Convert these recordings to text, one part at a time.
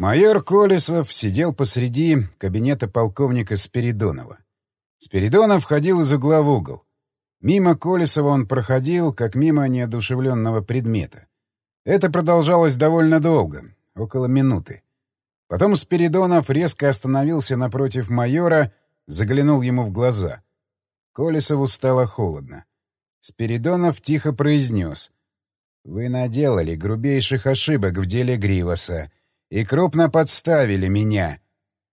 Майор Колесов сидел посреди кабинета полковника Спиридонова. Спиридонов ходил из угла в угол. Мимо Колесова он проходил, как мимо неодушевленного предмета. Это продолжалось довольно долго, около минуты. Потом Спиридонов резко остановился напротив майора, заглянул ему в глаза. Колесову стало холодно. Спиридонов тихо произнес. «Вы наделали грубейших ошибок в деле Гривоса и крупно подставили меня.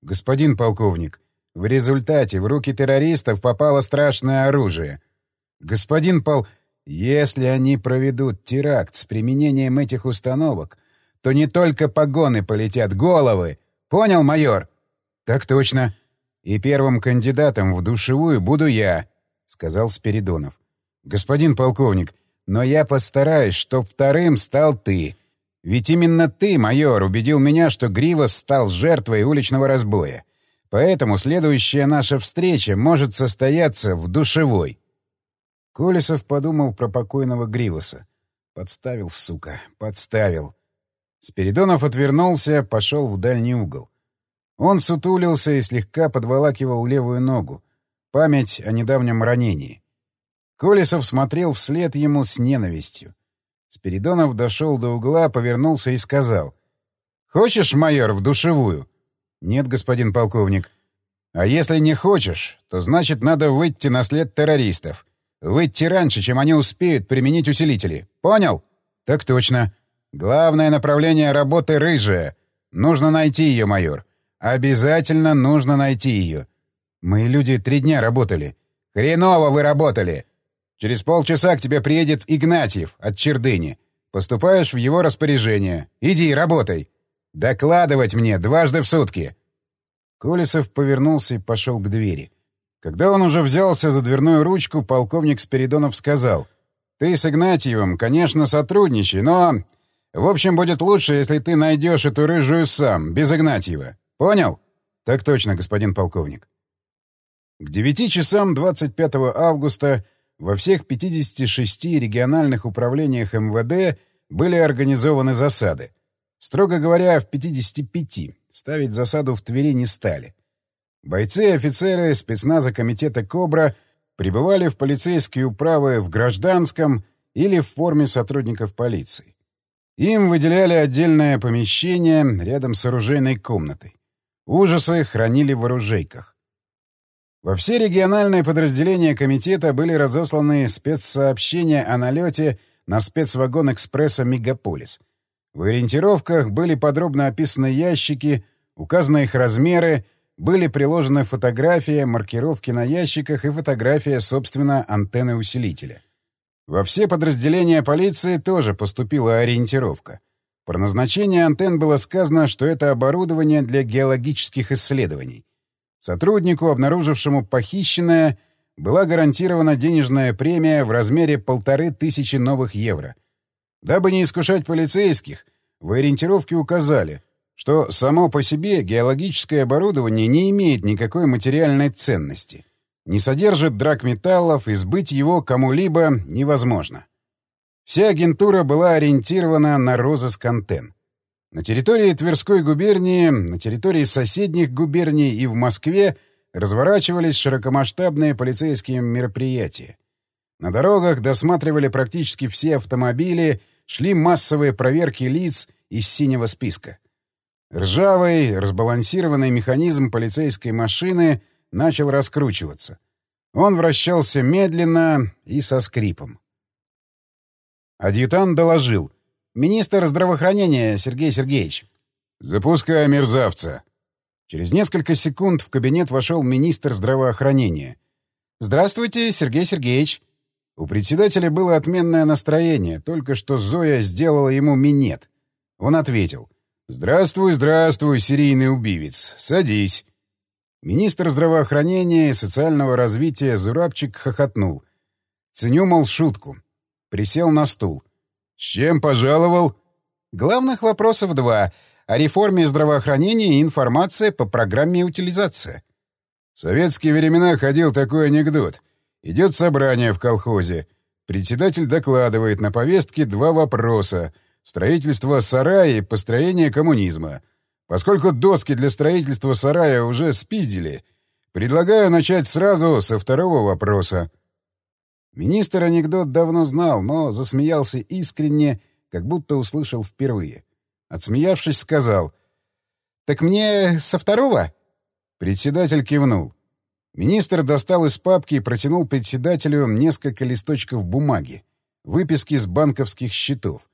Господин полковник, в результате в руки террористов попало страшное оружие. Господин пол... Если они проведут теракт с применением этих установок, то не только погоны полетят, головы. Понял, майор? Так точно. И первым кандидатом в душевую буду я, сказал Спиридонов. Господин полковник, но я постараюсь, чтоб вторым стал ты. Ведь именно ты, майор, убедил меня, что Гривас стал жертвой уличного разбоя. Поэтому следующая наша встреча может состояться в душевой. Колесов подумал про покойного Гривоса. Подставил, сука, подставил. Спиридонов отвернулся, пошел в дальний угол. Он сутулился и слегка подволакивал левую ногу. Память о недавнем ранении. Колесов смотрел вслед ему с ненавистью. Спиридонов дошел до угла, повернулся и сказал. «Хочешь, майор, в душевую?» «Нет, господин полковник». «А если не хочешь, то значит надо выйти на след террористов. Выйти раньше, чем они успеют применить усилители. Понял?» «Так точно. Главное направление работы — рыжая. Нужно найти ее, майор. Обязательно нужно найти ее. Мои люди три дня работали. Хреново вы работали. Через полчаса к тебе приедет Игнатьев от Чердыни. Поступаешь в его распоряжение. Иди, работай. Докладывать мне дважды в сутки. Колесов повернулся и пошел к двери. Когда он уже взялся за дверную ручку, полковник Спиридонов сказал. «Ты с Игнатьевым, конечно, сотрудничай, но... В общем, будет лучше, если ты найдешь эту рыжую сам, без Игнатьева. Понял?» «Так точно, господин полковник». К девяти часам 25 августа во всех 56 региональных управлениях МВД были организованы засады. Строго говоря, в 55. Ставить засаду в Твери не стали. Бойцы и офицеры спецназа комитета «Кобра» прибывали в полицейские управы в гражданском или в форме сотрудников полиции. Им выделяли отдельное помещение рядом с оружейной комнатой. Ужасы хранили в оружейках. Во все региональные подразделения комитета были разосланы спецсообщения о налете на спецвагон экспресса «Мегаполис». В ориентировках были подробно описаны ящики, указаны их размеры, были приложены фотографии, маркировки на ящиках и фотография, собственно, антенны усилителя. Во все подразделения полиции тоже поступила ориентировка. Про назначение антенн было сказано, что это оборудование для геологических исследований. Сотруднику, обнаружившему похищенное, была гарантирована денежная премия в размере полторы тысячи новых евро. Дабы не искушать полицейских, в ориентировке указали, что само по себе геологическое оборудование не имеет никакой материальной ценности, не содержит драгметаллов и сбыть его кому-либо невозможно. Вся агентура была ориентирована на розыск антенн. На территории Тверской губернии, на территории соседних губерний и в Москве разворачивались широкомасштабные полицейские мероприятия. На дорогах досматривали практически все автомобили, шли массовые проверки лиц из синего списка. Ржавый, разбалансированный механизм полицейской машины начал раскручиваться. Он вращался медленно и со скрипом. Адъютант доложил. «Министр здравоохранения Сергей Сергеевич». «Запускай мерзавца». Через несколько секунд в кабинет вошел министр здравоохранения. «Здравствуйте, Сергей Сергеевич». У председателя было отменное настроение, только что Зоя сделала ему минет. Он ответил — «Здравствуй, здравствуй, серийный убивец. Садись». Министр здравоохранения и социального развития Зурабчик хохотнул. Ценю, мол, шутку. Присел на стул. «С чем пожаловал?» «Главных вопросов два. О реформе здравоохранения и информация по программе утилизация». В советские времена ходил такой анекдот. Идет собрание в колхозе. Председатель докладывает на повестке два вопроса — Строительство сарая и построение коммунизма. Поскольку доски для строительства сарая уже спиздили, предлагаю начать сразу со второго вопроса. Министр анекдот давно знал, но засмеялся искренне, как будто услышал впервые. Отсмеявшись, сказал. «Так мне со второго?» Председатель кивнул. Министр достал из папки и протянул председателю несколько листочков бумаги, выписки с банковских счетов.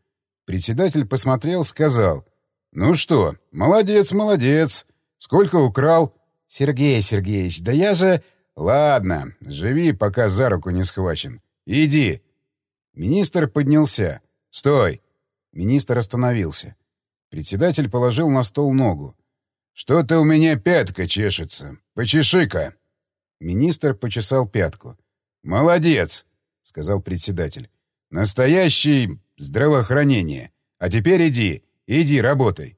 Председатель посмотрел, сказал. «Ну что, молодец, молодец. Сколько украл?» «Сергей Сергеевич, да я же...» «Ладно, живи, пока за руку не схвачен. Иди!» Министр поднялся. «Стой!» Министр остановился. Председатель положил на стол ногу. «Что-то у меня пятка чешется. Почеши-ка!» Министр почесал пятку. «Молодец!» — сказал председатель. «Настоящий здравоохранение. А теперь иди, иди, работай!»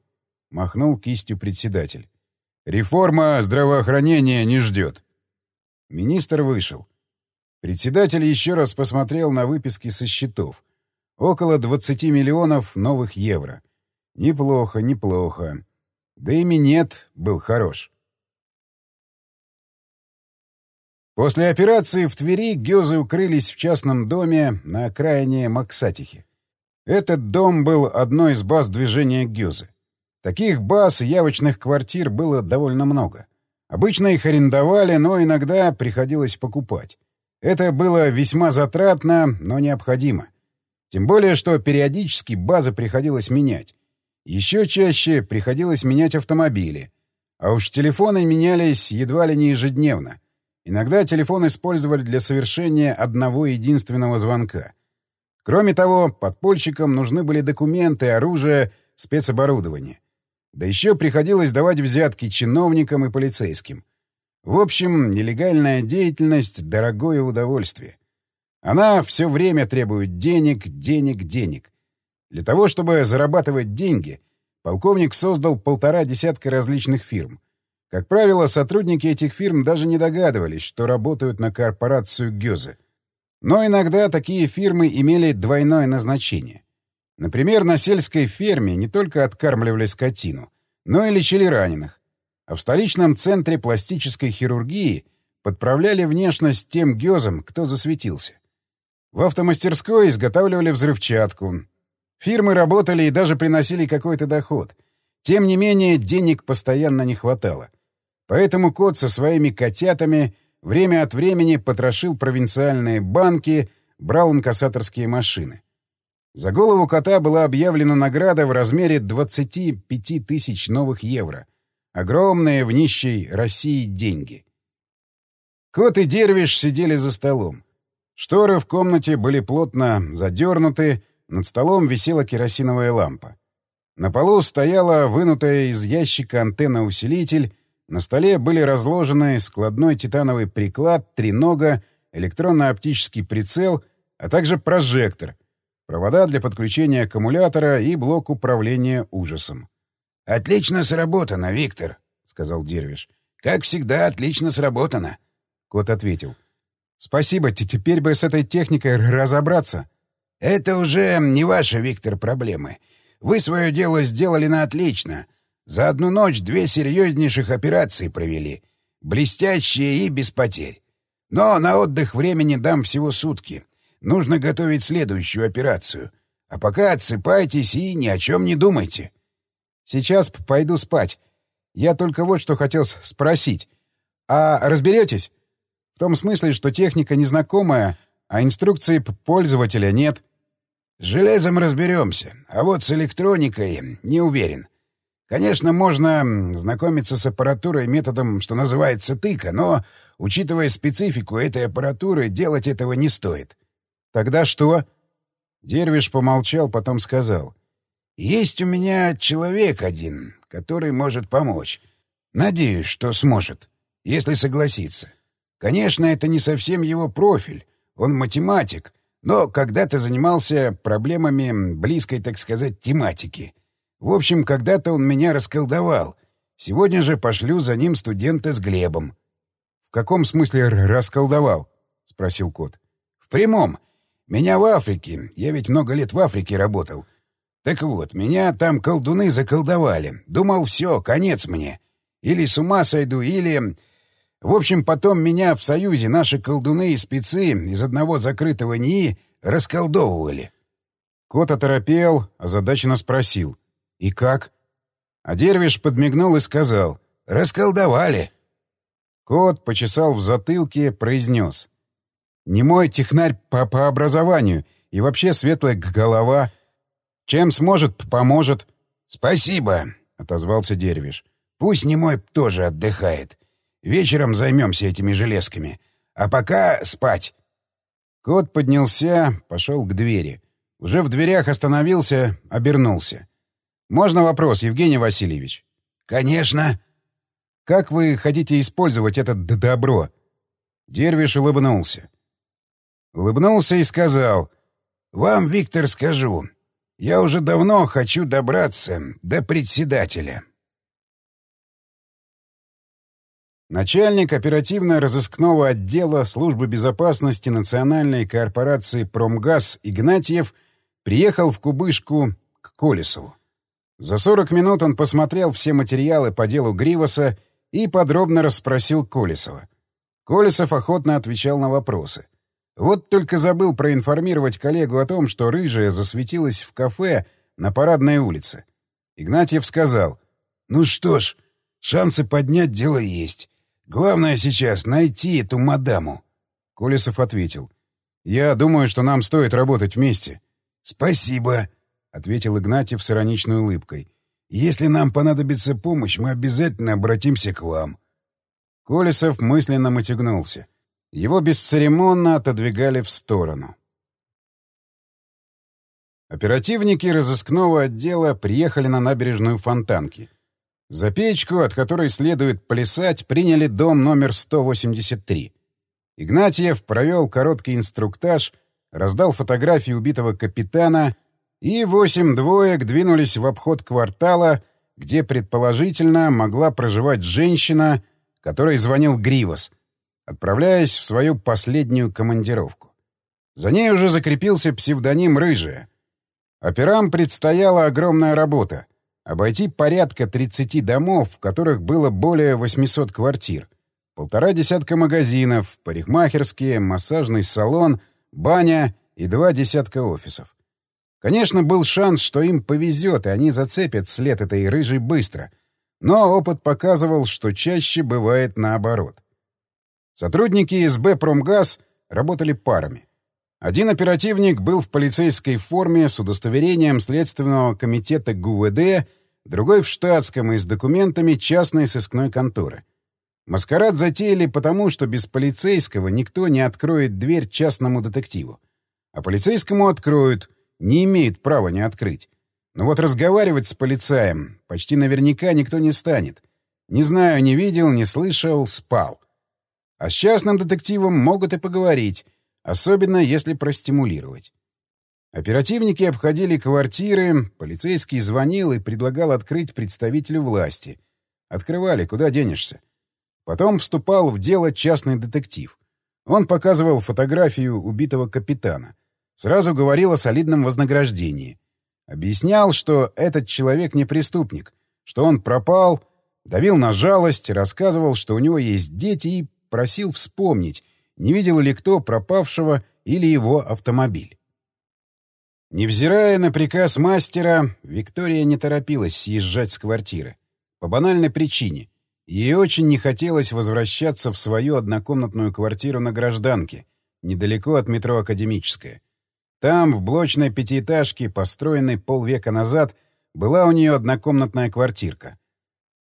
Махнул кистью председатель. «Реформа здравоохранения не ждет». Министр вышел. Председатель еще раз посмотрел на выписки со счетов. Около 20 миллионов новых евро. Неплохо, неплохо. Да и минет был хорош. После операции в Твери Гёзы укрылись в частном доме на окраине Максатихи. Этот дом был одной из баз движения Гёзы. Таких баз и явочных квартир было довольно много. Обычно их арендовали, но иногда приходилось покупать. Это было весьма затратно, но необходимо. Тем более, что периодически базы приходилось менять. Еще чаще приходилось менять автомобили. А уж телефоны менялись едва ли не ежедневно. Иногда телефон использовали для совершения одного единственного звонка. Кроме того, подпольщикам нужны были документы, оружие, спецоборудование. Да еще приходилось давать взятки чиновникам и полицейским. В общем, нелегальная деятельность — дорогое удовольствие. Она все время требует денег, денег, денег. Для того, чтобы зарабатывать деньги, полковник создал полтора десятка различных фирм. Как правило, сотрудники этих фирм даже не догадывались, что работают на корпорацию Гёзе. Но иногда такие фирмы имели двойное назначение. Например, на сельской ферме не только откармливали скотину, но и лечили раненых. А в столичном центре пластической хирургии подправляли внешность тем гёзам, кто засветился. В автомастерской изготавливали взрывчатку, Фирмы работали и даже приносили какой-то доход. Тем не менее, денег постоянно не хватало. Поэтому кот со своими котятами время от времени потрошил провинциальные банки, брал инкассаторские машины. За голову кота была объявлена награда в размере 25 тысяч новых евро. Огромные в нищей России деньги. Кот и Дервиш сидели за столом. Шторы в комнате были плотно задернуты, над столом висела керосиновая лампа. На полу стояла вынутая из ящика антенна-усилитель, на столе были разложены складной титановый приклад, тренога, электронно-оптический прицел, а также прожектор, провода для подключения аккумулятора и блок управления ужасом. «Отлично сработано, Виктор», — сказал Дервиш. «Как всегда, отлично сработано». Кот ответил. «Спасибо, теперь бы с этой техникой разобраться». Это уже не ваши, Виктор, проблемы. Вы свое дело сделали на отлично. За одну ночь две серьезнейших операции провели. Блестящие и без потерь. Но на отдых времени дам всего сутки. Нужно готовить следующую операцию. А пока отсыпайтесь и ни о чем не думайте. Сейчас пойду спать. Я только вот что хотел спросить. А разберетесь? В том смысле, что техника незнакомая, а инструкции пользователя нет. С железом разберемся, а вот с электроникой не уверен. Конечно, можно знакомиться с аппаратурой методом, что называется тыка, но, учитывая специфику этой аппаратуры, делать этого не стоит. Тогда что? Дервиш помолчал, потом сказал. Есть у меня человек один, который может помочь. Надеюсь, что сможет, если согласится. Конечно, это не совсем его профиль. Он математик, но когда-то занимался проблемами близкой, так сказать, тематики. В общем, когда-то он меня расколдовал. Сегодня же пошлю за ним студента с Глебом. — В каком смысле расколдовал? — спросил кот. — В прямом. Меня в Африке. Я ведь много лет в Африке работал. Так вот, меня там колдуны заколдовали. Думал, все, конец мне. Или с ума сойду, или... В общем, потом меня в Союзе наши колдуны и спецы из одного закрытого НИИ расколдовывали. Кот оторопел, озадаченно спросил. «И как?» А Дервиш подмигнул и сказал. «Расколдовали». Кот почесал в затылке, произнес. «Не мой технарь по, по образованию и вообще светлая голова. Чем сможет, поможет». «Спасибо», — отозвался Дервиш. «Пусть не мой тоже отдыхает. Вечером займемся этими железками. А пока спать». Кот поднялся, пошел к двери. Уже в дверях остановился, обернулся. «Можно вопрос, Евгений Васильевич?» «Конечно». «Как вы хотите использовать это добро?» Дервиш улыбнулся. Улыбнулся и сказал. «Вам, Виктор, скажу. Я уже давно хочу добраться до председателя». Начальник оперативно-розыскного отдела службы безопасности национальной корпорации «Промгаз» Игнатьев приехал в Кубышку к Колесову. За 40 минут он посмотрел все материалы по делу Гривоса и подробно расспросил Колесова. Колесов охотно отвечал на вопросы. Вот только забыл проинформировать коллегу о том, что рыжая засветилась в кафе на парадной улице. Игнатьев сказал, «Ну что ж, шансы поднять дело есть. Главное сейчас найти эту мадаму». Колесов ответил, «Я думаю, что нам стоит работать вместе». «Спасибо», — ответил Игнатьев с ироничной улыбкой. «Если нам понадобится помощь, мы обязательно обратимся к вам». Колесов мысленно мотягнулся. Его бесцеремонно отодвигали в сторону. Оперативники разыскного отдела приехали на набережную Фонтанки. За печку, от которой следует плясать, приняли дом номер 183. Игнатьев провел короткий инструктаж, раздал фотографии убитого капитана и восемь двоек двинулись в обход квартала, где, предположительно, могла проживать женщина, которой звонил Гривос, отправляясь в свою последнюю командировку. За ней уже закрепился псевдоним «Рыжая». Операм предстояла огромная работа — обойти порядка 30 домов, в которых было более 800 квартир, полтора десятка магазинов, парикмахерские, массажный салон, баня и два десятка офисов. Конечно, был шанс, что им повезет, и они зацепят след этой рыжей быстро. Но опыт показывал, что чаще бывает наоборот. Сотрудники СБ «Промгаз» работали парами. Один оперативник был в полицейской форме с удостоверением Следственного комитета ГУВД, другой в штатском и с документами частной сыскной конторы. Маскарад затеяли потому, что без полицейского никто не откроет дверь частному детективу. А полицейскому откроют — не имеет права не открыть. Но вот разговаривать с полицаем почти наверняка никто не станет. Не знаю, не видел, не слышал, спал. А с частным детективом могут и поговорить, особенно если простимулировать. Оперативники обходили квартиры, полицейский звонил и предлагал открыть представителю власти. Открывали, куда денешься. Потом вступал в дело частный детектив. Он показывал фотографию убитого капитана — Сразу говорил о солидном вознаграждении. Объяснял, что этот человек не преступник, что он пропал, давил на жалость, рассказывал, что у него есть дети и просил вспомнить, не видел ли кто пропавшего или его автомобиль. Невзирая на приказ мастера, Виктория не торопилась съезжать с квартиры. По банальной причине. Ей очень не хотелось возвращаться в свою однокомнатную квартиру на гражданке, недалеко от метро «Академическая». Там, в блочной пятиэтажке, построенной полвека назад, была у нее однокомнатная квартирка.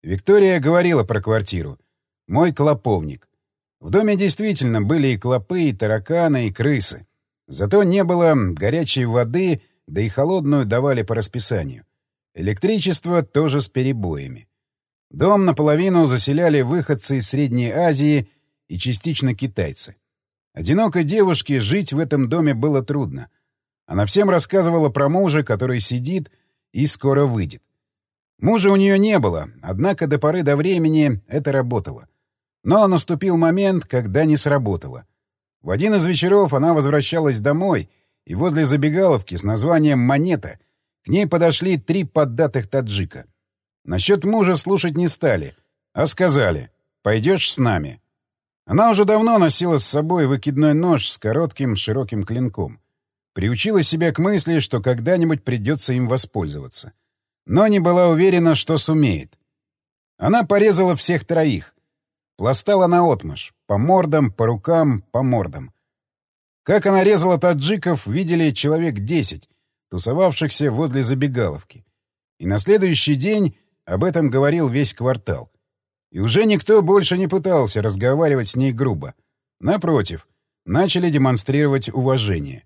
Виктория говорила про квартиру. «Мой клоповник». В доме действительно были и клопы, и тараканы, и крысы. Зато не было горячей воды, да и холодную давали по расписанию. Электричество тоже с перебоями. Дом наполовину заселяли выходцы из Средней Азии и частично китайцы. Одинокой девушке жить в этом доме было трудно — она всем рассказывала про мужа, который сидит и скоро выйдет. Мужа у нее не было, однако до поры до времени это работало. Но наступил момент, когда не сработало. В один из вечеров она возвращалась домой, и возле забегаловки с названием «Монета» к ней подошли три поддатых таджика. Насчет мужа слушать не стали, а сказали «пойдешь с нами». Она уже давно носила с собой выкидной нож с коротким широким клинком. Приучила себя к мысли, что когда-нибудь придется им воспользоваться. Но не была уверена, что сумеет. Она порезала всех троих. Пластала наотмашь. По мордам, по рукам, по мордам. Как она резала таджиков, видели человек десять, тусовавшихся возле забегаловки. И на следующий день об этом говорил весь квартал. И уже никто больше не пытался разговаривать с ней грубо. Напротив, начали демонстрировать уважение.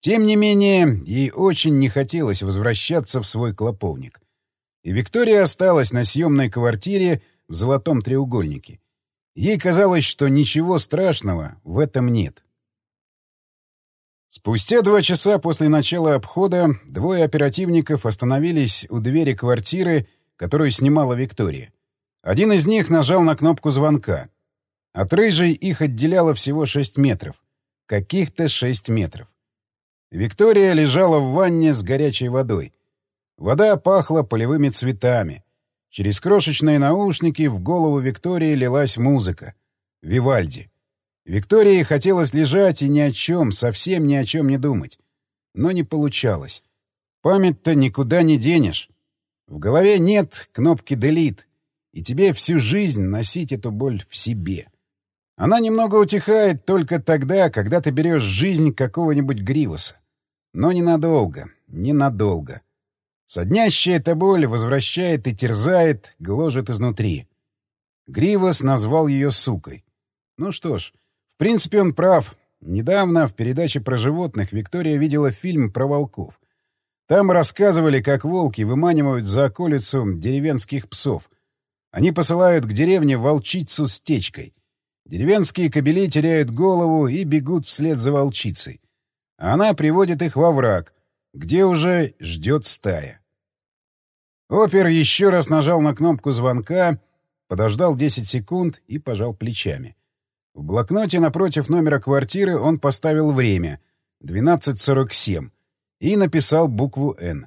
Тем не менее, ей очень не хотелось возвращаться в свой клоповник. И Виктория осталась на съемной квартире в золотом треугольнике. Ей казалось, что ничего страшного в этом нет. Спустя два часа после начала обхода двое оперативников остановились у двери квартиры, которую снимала Виктория. Один из них нажал на кнопку звонка. От рыжей их отделяло всего шесть метров. Каких-то шесть метров. Виктория лежала в ванне с горячей водой. Вода пахла полевыми цветами. Через крошечные наушники в голову Виктории лилась музыка. Вивальди. Виктории хотелось лежать и ни о чем, совсем ни о чем не думать. Но не получалось. Память-то никуда не денешь. В голове нет кнопки «Делит», и тебе всю жизнь носить эту боль в себе. Она немного утихает только тогда, когда ты берешь жизнь какого-нибудь Гривоса. Но ненадолго, ненадолго. Соднящая эта боль возвращает и терзает, гложет изнутри. Гривос назвал ее сукой. Ну что ж, принципе, он прав. Недавно в передаче про животных Виктория видела фильм про волков. Там рассказывали, как волки выманивают за околицу деревенских псов. Они посылают к деревне волчицу с течкой. Деревенские кобели теряют голову и бегут вслед за волчицей. А она приводит их во враг, где уже ждет стая. Опер еще раз нажал на кнопку звонка, подождал 10 секунд и пожал плечами. В блокноте напротив номера квартиры он поставил время — 12.47 и написал букву «Н».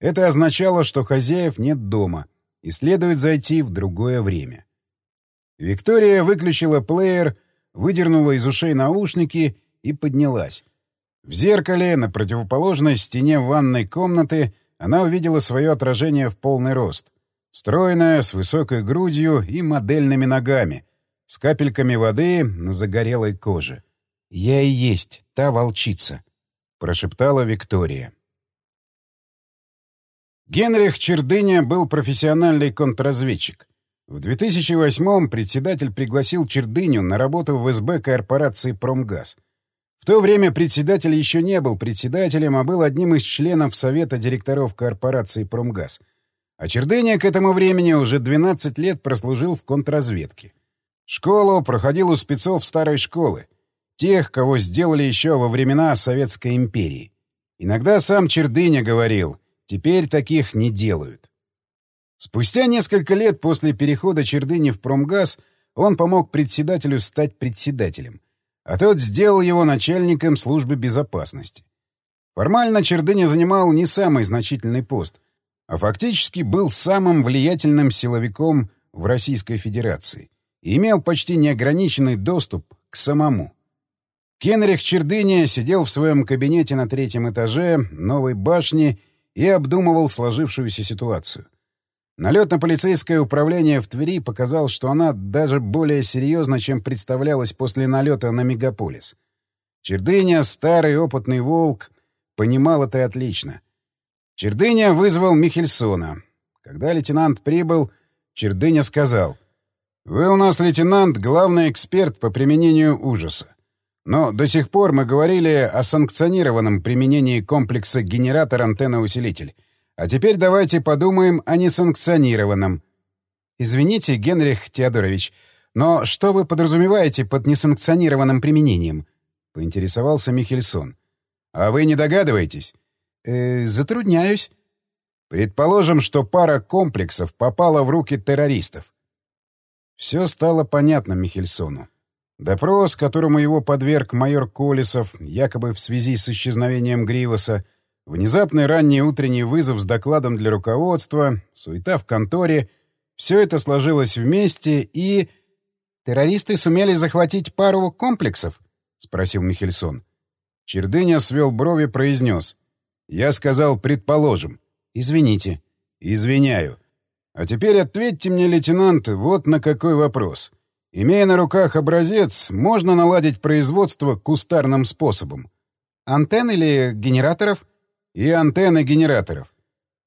Это означало, что хозяев нет дома и следует зайти в другое время. Виктория выключила плеер, выдернула из ушей наушники и поднялась. В зеркале на противоположной стене ванной комнаты она увидела свое отражение в полный рост. Стройная, с высокой грудью и модельными ногами, с капельками воды на загорелой коже. «Я и есть та волчица», — прошептала Виктория. Генрих Чердыня был профессиональный контрразведчик. В 2008-м председатель пригласил Чердыню на работу в СБ корпорации «Промгаз». То время председатель еще не был председателем, а был одним из членов Совета директоров корпорации «Промгаз». А Чердыня к этому времени уже 12 лет прослужил в контрразведке. Школу проходил у спецов старой школы, тех, кого сделали еще во времена Советской империи. Иногда сам Чердыня говорил, теперь таких не делают. Спустя несколько лет после перехода Чердыни в промгаз он помог председателю стать председателем, а тот сделал его начальником службы безопасности. Формально Чердыня занимал не самый значительный пост, а фактически был самым влиятельным силовиком в Российской Федерации — и имел почти неограниченный доступ к самому. Кенрих Чердыня сидел в своем кабинете на третьем этаже новой башни и обдумывал сложившуюся ситуацию. Налет на полицейское управление в Твери показал, что она даже более серьезна, чем представлялось после налета на мегаполис. Чердыня, старый опытный волк, понимал это отлично. Чердыня вызвал Михельсона. Когда лейтенант прибыл, Чердыня сказал — вы у нас, лейтенант, главный эксперт по применению ужаса. Но до сих пор мы говорили о санкционированном применении комплекса генератор-антенна-усилитель. А теперь давайте подумаем о несанкционированном. Извините, Генрих Теодорович, но что вы подразумеваете под несанкционированным применением? Поинтересовался Михельсон. А вы не догадываетесь? Э, затрудняюсь. Предположим, что пара комплексов попала в руки террористов. Все стало понятно Михельсону. Допрос, которому его подверг майор Колесов, якобы в связи с исчезновением Гривоса, Внезапный ранний утренний вызов с докладом для руководства, суета в конторе — все это сложилось вместе и... «Террористы сумели захватить пару комплексов?» — спросил Михельсон. Чердыня свел брови, произнес. «Я сказал, предположим». «Извините». «Извиняю. А теперь ответьте мне, лейтенант, вот на какой вопрос. Имея на руках образец, можно наладить производство кустарным способом. Антенн или генераторов? И антенны генераторов.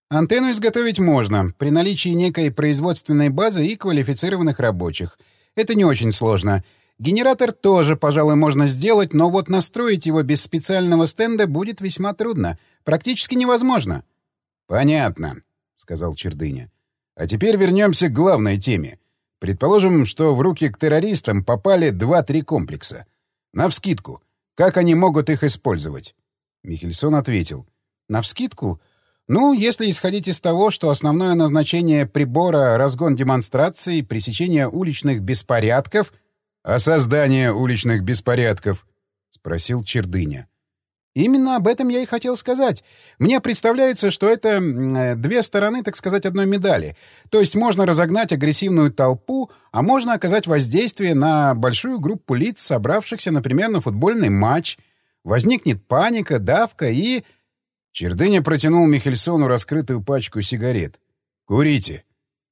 Антенну изготовить можно, при наличии некой производственной базы и квалифицированных рабочих. Это не очень сложно. Генератор тоже, пожалуй, можно сделать, но вот настроить его без специального стенда будет весьма трудно. Практически невозможно. — Понятно, — сказал Чердыня. — А теперь вернемся к главной теме. Предположим, что в руки к террористам попали два-три комплекса. Навскидку. Как они могут их использовать? Михельсон ответил. Навскидку? Ну, если исходить из того, что основное назначение прибора — разгон демонстраций, пресечение уличных беспорядков... — А создание уличных беспорядков? — спросил Чердыня. Именно об этом я и хотел сказать. Мне представляется, что это э, две стороны, так сказать, одной медали. То есть можно разогнать агрессивную толпу, а можно оказать воздействие на большую группу лиц, собравшихся, например, на футбольный матч. Возникнет паника, давка и... Чердыня протянул Михельсону раскрытую пачку сигарет. «Курите».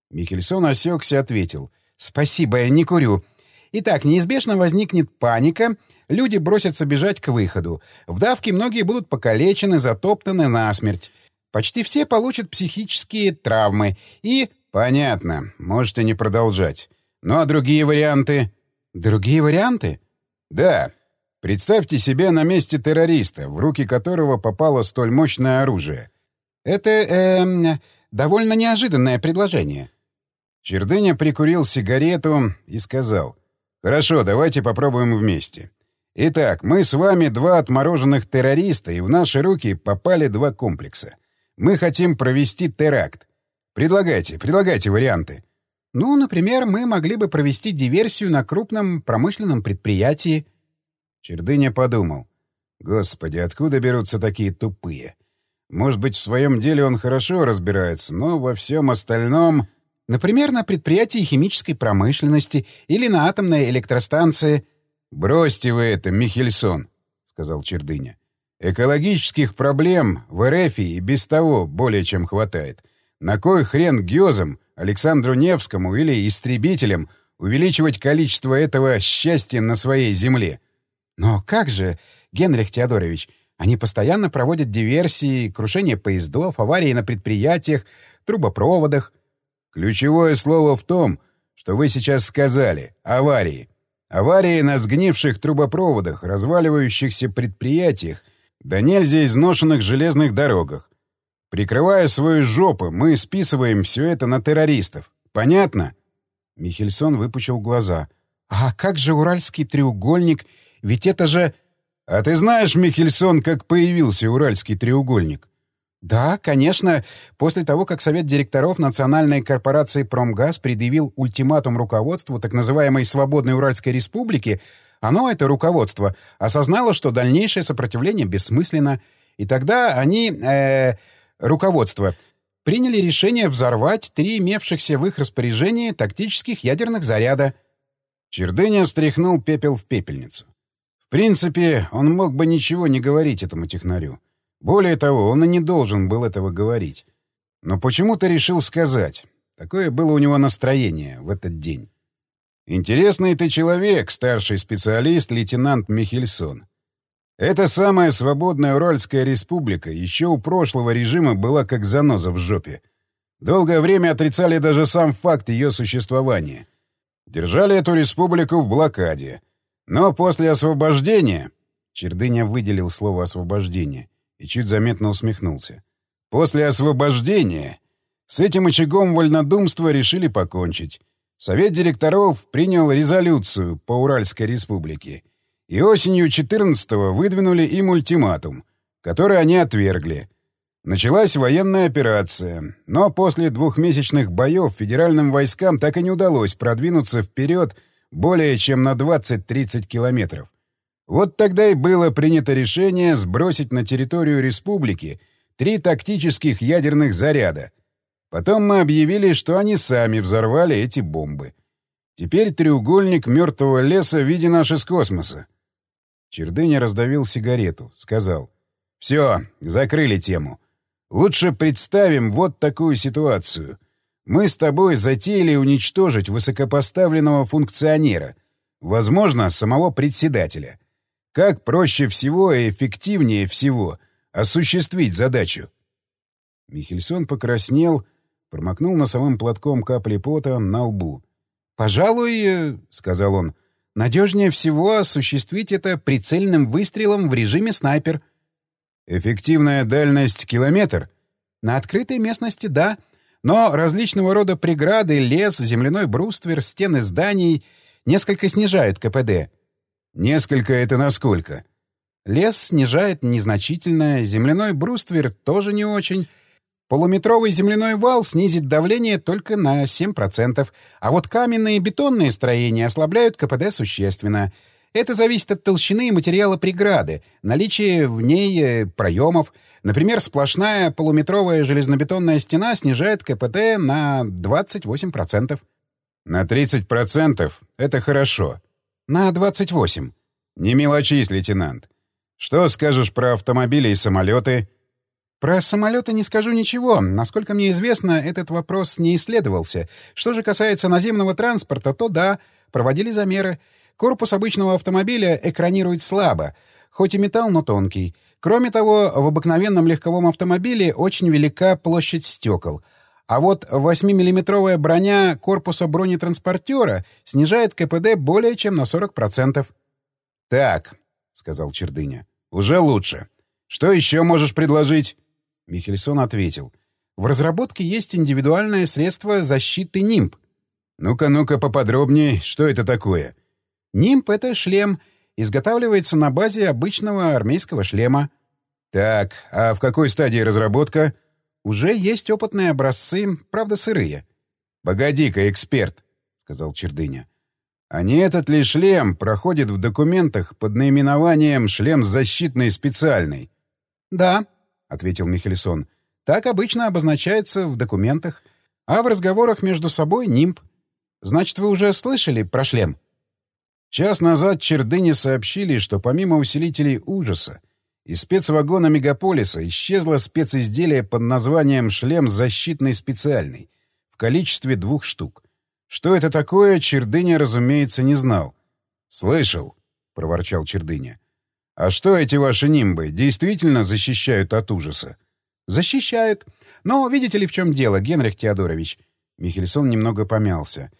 Михельсон осекся и ответил. «Спасибо, я не курю. Итак, неизбежно возникнет паника, люди бросятся бежать к выходу. В давке многие будут покалечены, затоптаны насмерть. Почти все получат психические травмы. И... Понятно, можете не продолжать. Ну а другие варианты? Другие варианты? Да. Представьте себя на месте террориста, в руки которого попало столь мощное оружие. Это, э, довольно неожиданное предложение. Чердыня прикурил сигарету и сказал. Хорошо, давайте попробуем вместе. Итак, мы с вами два отмороженных террориста, и в наши руки попали два комплекса. Мы хотим провести теракт. Предлагайте, предлагайте варианты. Ну, например, мы могли бы провести диверсию на крупном промышленном предприятии. Чердыня подумал. Господи, откуда берутся такие тупые? Может быть, в своем деле он хорошо разбирается, но во всем остальном... Например, на предприятии химической промышленности или на атомной электростанции. «Бросьте вы это, Михельсон», — сказал Чердыня. «Экологических проблем в РФ и без того более чем хватает. На кой хрен Гёзам, Александру Невскому или истребителям увеличивать количество этого счастья на своей земле?» «Но как же, Генрих Теодорович, они постоянно проводят диверсии, крушение поездов, аварии на предприятиях, трубопроводах. Ключевое слово в том, что вы сейчас сказали — аварии. Аварии на сгнивших трубопроводах, разваливающихся предприятиях, да нельзя изношенных железных дорогах. Прикрывая свою жопу, мы списываем все это на террористов. Понятно? Михельсон выпучил глаза. «А как же Уральский треугольник? Ведь это же...» «А ты знаешь, Михельсон, как появился Уральский треугольник?» Да, конечно. После того, как Совет директоров Национальной корпорации «Промгаз» предъявил ультиматум руководству так называемой «Свободной Уральской Республики», оно, это руководство, осознало, что дальнейшее сопротивление бессмысленно. И тогда они, э, руководство, приняли решение взорвать три имевшихся в их распоряжении тактических ядерных заряда. Чердыня стряхнул пепел в пепельницу. В принципе, он мог бы ничего не говорить этому технарю. Более того, он и не должен был этого говорить. Но почему-то решил сказать. Такое было у него настроение в этот день. «Интересный ты человек, старший специалист, лейтенант Михельсон. Эта самая свободная Уральская республика еще у прошлого режима была как заноза в жопе. Долгое время отрицали даже сам факт ее существования. Держали эту республику в блокаде. Но после освобождения... Чердыня выделил слово «освобождение» и чуть заметно усмехнулся. После освобождения с этим очагом вольнодумства решили покончить. Совет директоров принял резолюцию по Уральской республике. И осенью 14-го выдвинули им ультиматум, который они отвергли. Началась военная операция, но после двухмесячных боев федеральным войскам так и не удалось продвинуться вперед более чем на 20-30 километров. Вот тогда и было принято решение сбросить на территорию республики три тактических ядерных заряда. Потом мы объявили, что они сами взорвали эти бомбы. Теперь треугольник мертвого леса в виде наш из космоса. Чердыня раздавил сигарету, сказал. «Все, закрыли тему. Лучше представим вот такую ситуацию. Мы с тобой затеяли уничтожить высокопоставленного функционера, возможно, самого председателя. Как проще всего и эффективнее всего осуществить задачу?» Михельсон покраснел, промокнул носовым платком капли пота на лбу. «Пожалуй, э, — сказал он, — надежнее всего осуществить это прицельным выстрелом в режиме снайпер. Эффективная дальность — километр? На открытой местности — да. Но различного рода преграды, лес, земляной бруствер, стены зданий несколько снижают КПД. Несколько — это насколько? Лес снижает незначительно, земляной бруствер тоже не очень. Полуметровый земляной вал снизит давление только на 7%, а вот каменные и бетонные строения ослабляют КПД существенно — это зависит от толщины и материала преграды, наличия в ней э, проемов. Например, сплошная полуметровая железнобетонная стена снижает КПД на 28%. На 30% — это хорошо. На 28%. Не мелочись, лейтенант. Что скажешь про автомобили и самолеты? Про самолеты не скажу ничего. Насколько мне известно, этот вопрос не исследовался. Что же касается наземного транспорта, то да, проводили замеры. Корпус обычного автомобиля экранирует слабо, хоть и металл, но тонкий. Кроме того, в обыкновенном легковом автомобиле очень велика площадь стекол. А вот 8-миллиметровая броня корпуса бронетранспортера снижает КПД более чем на 40%. «Так», — сказал Чердыня, — «уже лучше. Что еще можешь предложить?» Михельсон ответил. «В разработке есть индивидуальное средство защиты НИМП». «Ну-ка, ну-ка поподробнее, что это такое?» Нимб — это шлем. Изготавливается на базе обычного армейского шлема. Так, а в какой стадии разработка? Уже есть опытные образцы, правда, сырые. Погоди-ка, эксперт, — сказал Чердыня. А не этот ли шлем проходит в документах под наименованием «шлем защитный специальный»? Да, — ответил Михельсон. Так обычно обозначается в документах. А в разговорах между собой нимб. Значит, вы уже слышали про шлем? — Час назад Чердыне сообщили, что помимо усилителей ужаса из спецвагона мегаполиса исчезло специзделие под названием «Шлем защитный специальный» в количестве двух штук. Что это такое, Чердыня, разумеется, не знал. «Слышал», — проворчал Чердыня. «А что эти ваши нимбы действительно защищают от ужаса?» «Защищают. Но видите ли, в чем дело, Генрих Теодорович?» Михельсон немного помялся.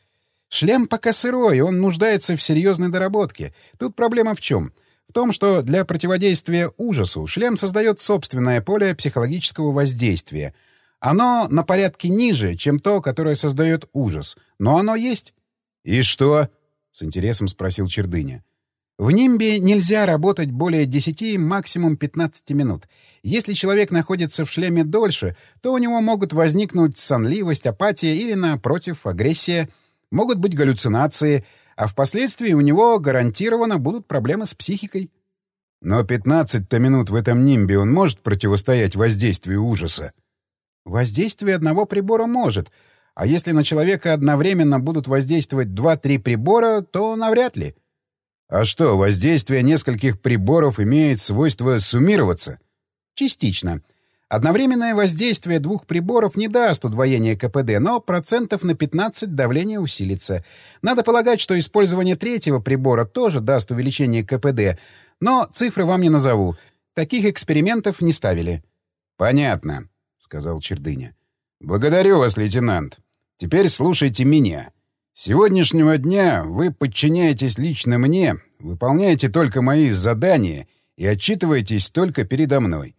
Шлем пока сырой, он нуждается в серьезной доработке. Тут проблема в чем? В том, что для противодействия ужасу шлем создает собственное поле психологического воздействия. Оно на порядке ниже, чем то, которое создает ужас. Но оно есть. «И что?» — с интересом спросил Чердыня. В нимбе нельзя работать более 10, максимум 15 минут. Если человек находится в шлеме дольше, то у него могут возникнуть сонливость, апатия или, напротив, агрессия — Могут быть галлюцинации, а впоследствии у него гарантированно будут проблемы с психикой. Но 15-то минут в этом нимбе он может противостоять воздействию ужаса? Воздействие одного прибора может, а если на человека одновременно будут воздействовать 2-3 прибора, то навряд ли. А что, воздействие нескольких приборов имеет свойство суммироваться? Частично. Одновременное воздействие двух приборов не даст удвоения КПД, но процентов на 15 давление усилится. Надо полагать, что использование третьего прибора тоже даст увеличение КПД, но цифры вам не назову. Таких экспериментов не ставили. — Понятно, — сказал Чердыня. — Благодарю вас, лейтенант. Теперь слушайте меня. С сегодняшнего дня вы подчиняетесь лично мне, выполняете только мои задания и отчитываетесь только передо мной.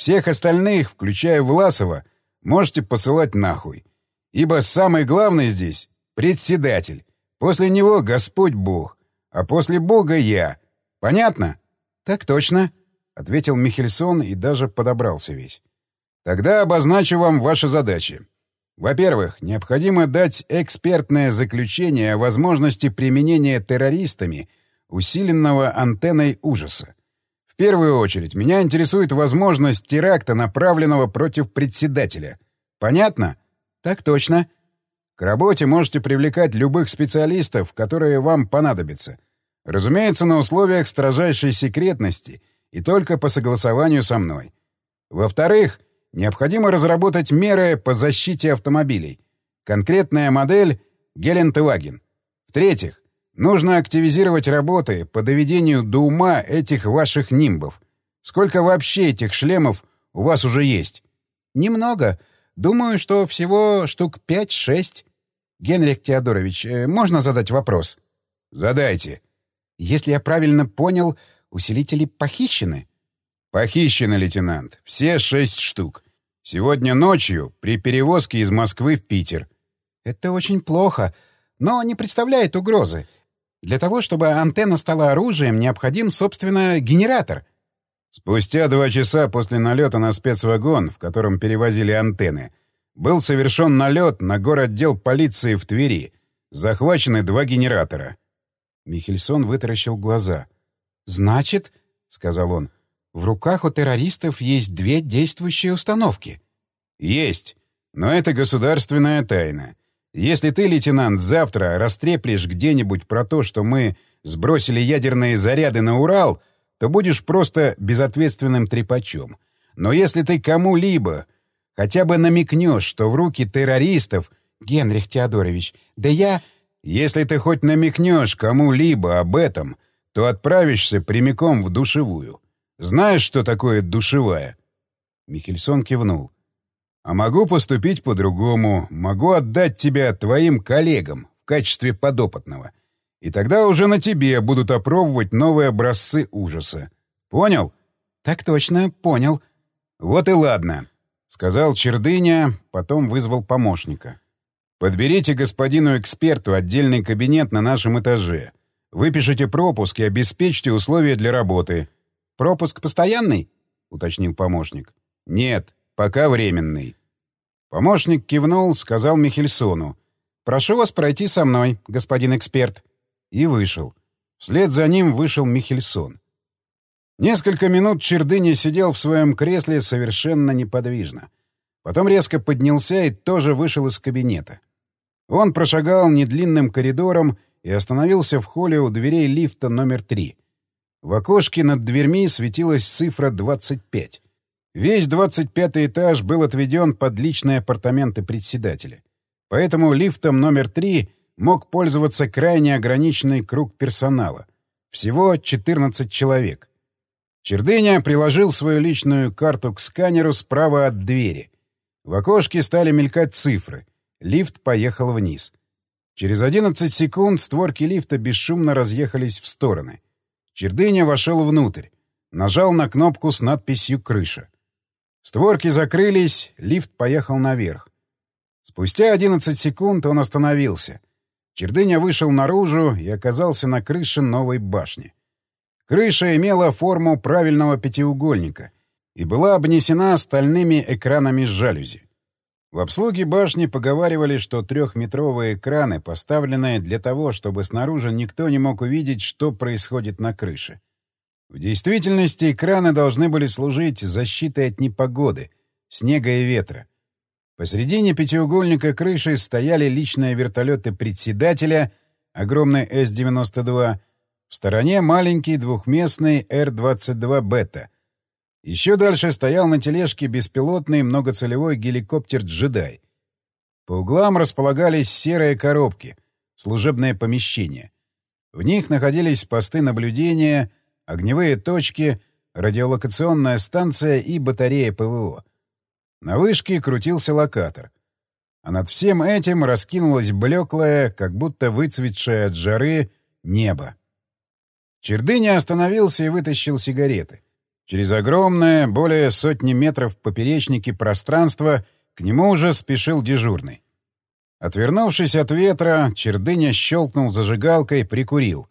Всех остальных, включая Власова, можете посылать нахуй. Ибо самый главный здесь — председатель. После него Господь Бог, а после Бога я. Понятно? — Так точно, — ответил Михельсон и даже подобрался весь. — Тогда обозначу вам ваши задачи. Во-первых, необходимо дать экспертное заключение о возможности применения террористами усиленного антенной ужаса первую очередь меня интересует возможность теракта, направленного против председателя. Понятно? Так точно. К работе можете привлекать любых специалистов, которые вам понадобятся. Разумеется, на условиях строжайшей секретности и только по согласованию со мной. Во-вторых, необходимо разработать меры по защите автомобилей. Конкретная модель — Гелендваген. В-третьих, нужно активизировать работы по доведению до ума этих ваших нимбов. Сколько вообще этих шлемов у вас уже есть? Немного. Думаю, что всего штук пять-шесть. Генрих Теодорович, э, можно задать вопрос? Задайте. Если я правильно понял, усилители похищены? Похищены, лейтенант. Все шесть штук. Сегодня ночью при перевозке из Москвы в Питер. Это очень плохо, но не представляет угрозы. Для того, чтобы антенна стала оружием, необходим, собственно, генератор. Спустя два часа после налета на спецвагон, в котором перевозили антенны, был совершен налет на городдел полиции в Твери. Захвачены два генератора. Михельсон вытаращил глаза. «Значит, — сказал он, — в руках у террористов есть две действующие установки». «Есть. Но это государственная тайна. Если ты, лейтенант, завтра растреплешь где-нибудь про то, что мы сбросили ядерные заряды на Урал, то будешь просто безответственным трепачом. Но если ты кому-либо хотя бы намекнешь, что в руки террористов... Генрих Теодорович, да я... Если ты хоть намекнешь кому-либо об этом, то отправишься прямиком в душевую. Знаешь, что такое душевая?» Михельсон кивнул. «А могу поступить по-другому. Могу отдать тебя твоим коллегам в качестве подопытного. И тогда уже на тебе будут опробовать новые образцы ужаса. Понял?» «Так точно, понял». «Вот и ладно», — сказал Чердыня, потом вызвал помощника. Подберите господину эксперту отдельный кабинет на нашем этаже. Выпишите пропуск и обеспечьте условия для работы. Пропуск постоянный? уточнил помощник. Нет, пока временный. Помощник кивнул, сказал Михельсону. «Прошу вас пройти со мной, господин эксперт». И вышел. Вслед за ним вышел Михельсон. Несколько минут Чердыня сидел в своем кресле совершенно неподвижно. Потом резко поднялся и тоже вышел из кабинета. Он прошагал недлинным коридором и остановился в холле у дверей лифта номер три. В окошке над дверьми светилась цифра 25. Весь 25-й этаж был отведен под личные апартаменты председателя. Поэтому лифтом номер три мог пользоваться крайне ограниченный круг персонала. Всего 14 человек. Чердыня приложил свою личную карту к сканеру справа от двери. В окошке стали мелькать цифры. Лифт поехал вниз. Через 11 секунд створки лифта бесшумно разъехались в стороны. Чердыня вошел внутрь. Нажал на кнопку с надписью «Крыша». Створки закрылись, лифт поехал наверх. Спустя 11 секунд он остановился. Чердыня вышел наружу и оказался на крыше новой башни. Крыша имела форму правильного пятиугольника и была обнесена стальными экранами жалюзи. В обслуге башни поговаривали, что трехметровые экраны поставлены для того, чтобы снаружи никто не мог увидеть, что происходит на крыше. В действительности экраны должны были служить защитой от непогоды, снега и ветра. Посредине пятиугольника крыши стояли личные вертолеты председателя, огромный С-92, в стороне маленький двухместный Р-22 «Бета», еще дальше стоял на тележке беспилотный многоцелевой геликоптер «Джедай». По углам располагались серые коробки, служебное помещение. В них находились посты наблюдения, огневые точки, радиолокационная станция и батарея ПВО. На вышке крутился локатор. А над всем этим раскинулось блеклое, как будто выцветшее от жары, небо. Чердыня остановился и вытащил сигареты. Через огромное, более сотни метров поперечники пространства к нему уже спешил дежурный. Отвернувшись от ветра, Чердыня щелкнул зажигалкой, прикурил.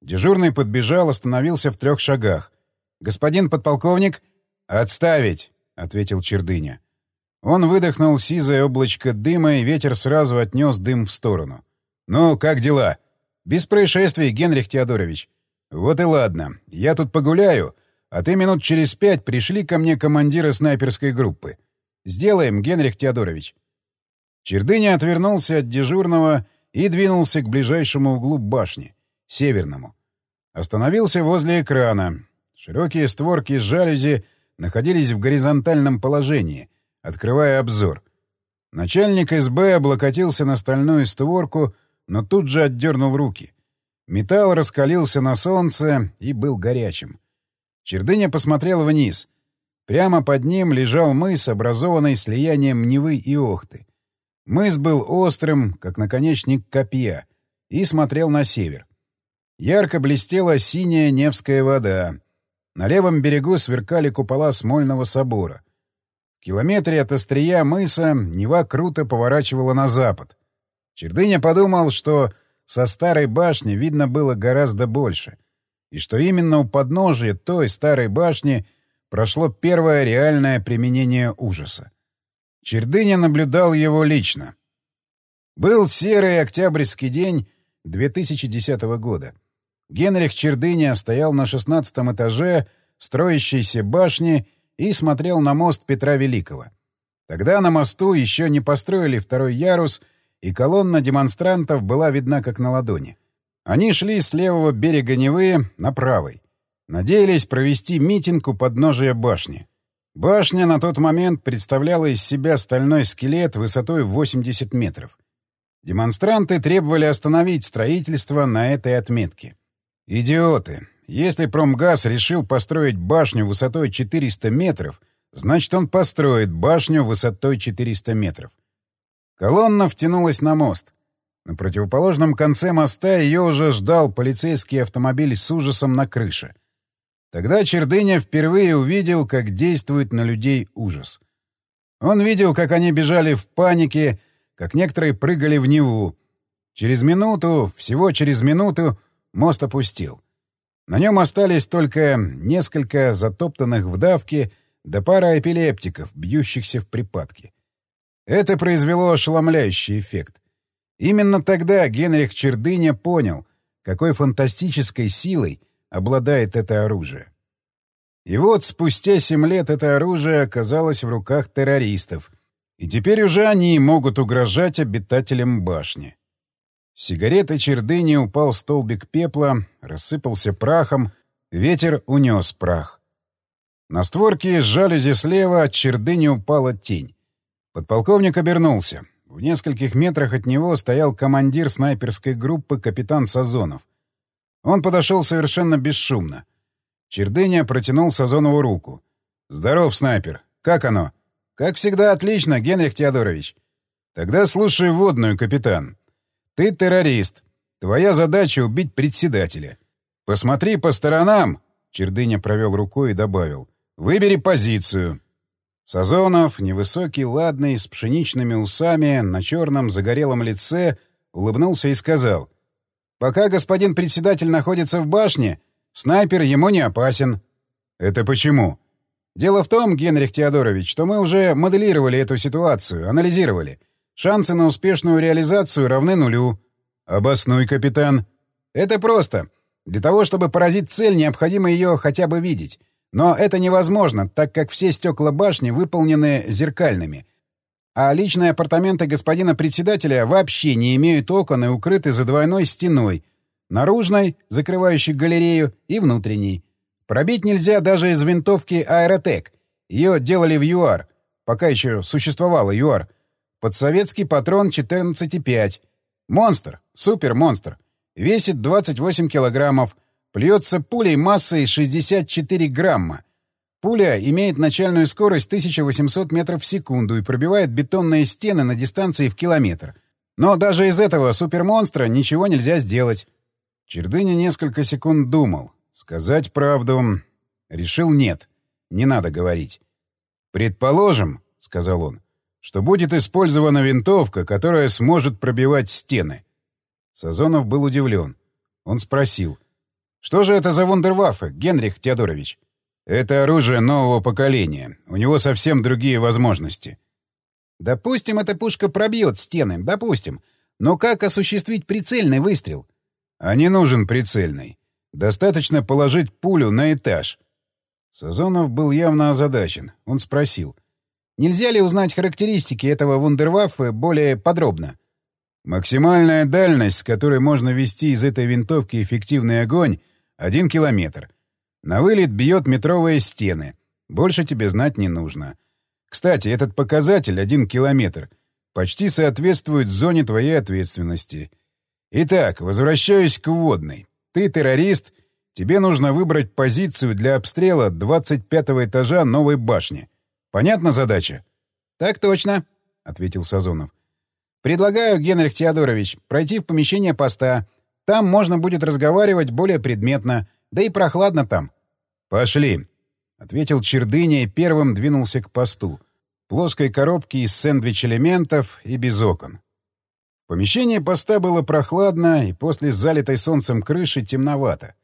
Дежурный подбежал, остановился в трех шагах. «Господин подполковник?» «Отставить!» — ответил Чердыня. Он выдохнул сизое облачко дыма, и ветер сразу отнес дым в сторону. «Ну, как дела?» «Без происшествий, Генрих Теодорович». «Вот и ладно. Я тут погуляю, а ты минут через пять пришли ко мне командира снайперской группы. Сделаем, Генрих Теодорович. Чердыня отвернулся от дежурного и двинулся к ближайшему углу башни, северному. Остановился возле экрана. Широкие створки с жалюзи находились в горизонтальном положении, открывая обзор. Начальник СБ облокотился на стальную створку, но тут же отдернул руки. Металл раскалился на солнце и был горячим. Чердыня посмотрел вниз. Прямо под ним лежал мыс, образованный слиянием Невы и Охты. Мыс был острым, как наконечник копья, и смотрел на север. Ярко блестела синяя Невская вода. На левом берегу сверкали купола Смольного собора. В километре от острия мыса Нева круто поворачивала на запад. Чердыня подумал, что со старой башни видно было гораздо больше, и что именно у подножия той старой башни прошло первое реальное применение ужаса. Чердыня наблюдал его лично. Был серый октябрьский день 2010 года. Генрих Чердыня стоял на шестнадцатом этаже строящейся башни и смотрел на мост Петра Великого. Тогда на мосту еще не построили второй ярус, и колонна демонстрантов была видна как на ладони. Они шли с левого берега Невы на правый. Надеялись провести митинг у подножия башни. Башня на тот момент представляла из себя стальной скелет высотой 80 метров. Демонстранты требовали остановить строительство на этой отметке. Идиоты! Если Промгаз решил построить башню высотой 400 метров, значит, он построит башню высотой 400 метров. Колонна втянулась на мост. На противоположном конце моста ее уже ждал полицейский автомобиль с ужасом на крыше. Тогда Чердыня впервые увидел, как действует на людей ужас. Он видел, как они бежали в панике, как некоторые прыгали в Неву. Через минуту, всего через минуту, мост опустил. На нем остались только несколько затоптанных в давке да пара эпилептиков, бьющихся в припадке. Это произвело ошеломляющий эффект. Именно тогда Генрих Чердыня понял, какой фантастической силой — обладает это оружие. И вот спустя семь лет это оружие оказалось в руках террористов, и теперь уже они могут угрожать обитателям башни. Сигареты чердыни упал столбик пепла, рассыпался прахом, ветер унес прах. На створке с жалюзи слева от чердыни упала тень. Подполковник обернулся. В нескольких метрах от него стоял командир снайперской группы капитан Сазонов. Он подошел совершенно бесшумно. Чердыня протянул Сазонову руку. «Здоров, снайпер. Как оно?» «Как всегда, отлично, Генрих Теодорович». «Тогда слушай водную, капитан. Ты террорист. Твоя задача — убить председателя. Посмотри по сторонам!» Чердыня провел рукой и добавил. «Выбери позицию». Сазонов, невысокий, ладный, с пшеничными усами, на черном загорелом лице, улыбнулся и сказал — Пока господин председатель находится в башне, снайпер ему не опасен. Это почему? Дело в том, Генрих Теодорович, что мы уже моделировали эту ситуацию, анализировали. Шансы на успешную реализацию равны нулю. Обоснуй, капитан. Это просто. Для того, чтобы поразить цель, необходимо ее хотя бы видеть. Но это невозможно, так как все стекла башни выполнены зеркальными, а личные апартаменты господина председателя вообще не имеют окон и укрыты за двойной стеной, наружной, закрывающей галерею, и внутренней. Пробить нельзя даже из винтовки «Аэротек». Ее делали в ЮАР, пока еще существовала ЮАР. Под советский патрон 14,5. Монстр, супер-монстр. Весит 28 килограммов, плюется пулей массой 64 грамма — Пуля имеет начальную скорость 1800 метров в секунду и пробивает бетонные стены на дистанции в километр. Но даже из этого супермонстра ничего нельзя сделать. Чердыня несколько секунд думал. Сказать правду... Решил нет. Не надо говорить. «Предположим, — сказал он, — что будет использована винтовка, которая сможет пробивать стены». Сазонов был удивлен. Он спросил. «Что же это за вундерваффе, Генрих Теодорович?» Это оружие нового поколения. У него совсем другие возможности. Допустим, эта пушка пробьет стены, допустим. Но как осуществить прицельный выстрел? А не нужен прицельный. Достаточно положить пулю на этаж. Сазонов был явно озадачен. Он спросил. «Нельзя ли узнать характеристики этого вундерваффе более подробно?» «Максимальная дальность, с которой можно вести из этой винтовки эффективный огонь — один километр. На вылет бьет метровые стены. Больше тебе знать не нужно. Кстати, этот показатель — один километр — почти соответствует зоне твоей ответственности. Итак, возвращаюсь к вводной. Ты террорист, тебе нужно выбрать позицию для обстрела 25 этажа новой башни. Понятна задача? — Так точно, — ответил Сазонов. — Предлагаю, Генрих Теодорович, пройти в помещение поста. Там можно будет разговаривать более предметно, да и прохладно там. — Пошли, — ответил Чердыня и первым двинулся к посту. Плоской коробке из сэндвич-элементов и без окон. Помещение поста было прохладно и после залитой солнцем крыши темновато.